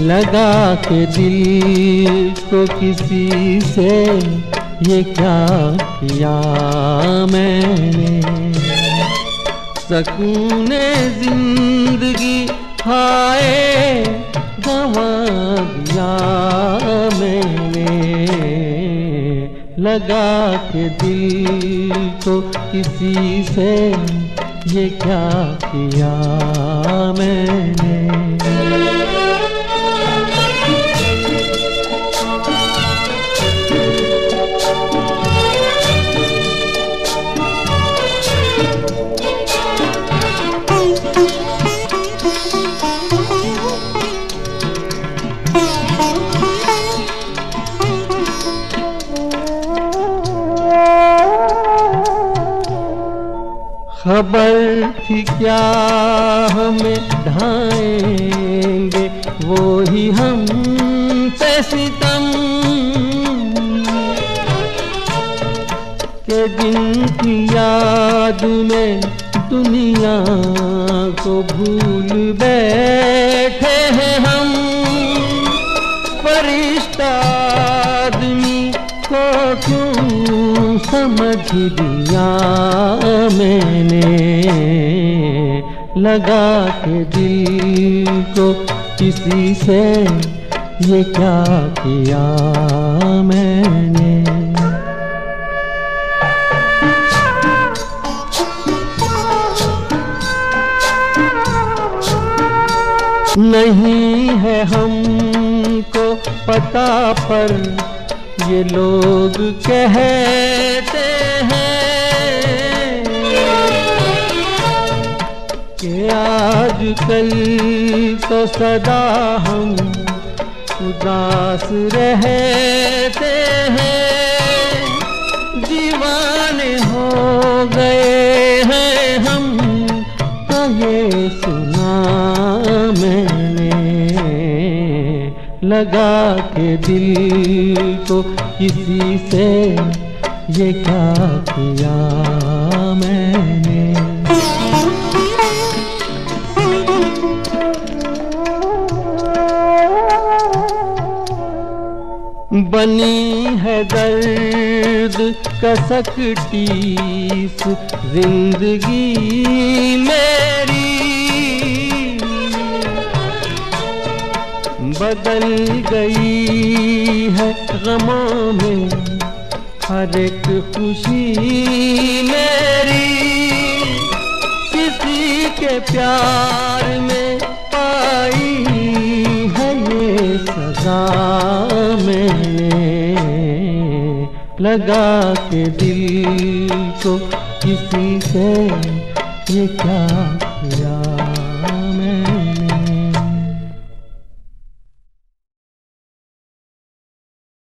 लगा के दिल को किसी से, ये क्या किया मैंने? सकून ज़िंदगी, हाय गवा दिया मैंने। लगा के दिल को किसी से, ये क्या किया मैंने? खबर थी, क्या हमें ढाएँगे? वो ही हम सितम। के दिन की याद में दुनिया को भूल बैठे समझ दिया मैंने लगा के दिल को किसी से ये क्या किया मैंने। नहीं है हमको पता पर ये लोग कहते हैं कि आज कल तो सदा हम उदास रहते हैं। लगा के दिल को किसी से, ये क्या किया मैंने? बनी है दर्द कसकटी ज़िंदगी मेरी बदल गई है गमों में। हर एक खुशी मेरी किसी के प्यार में पाई है ये सजा मैंने। लगा के दिल को किसी से ये क्या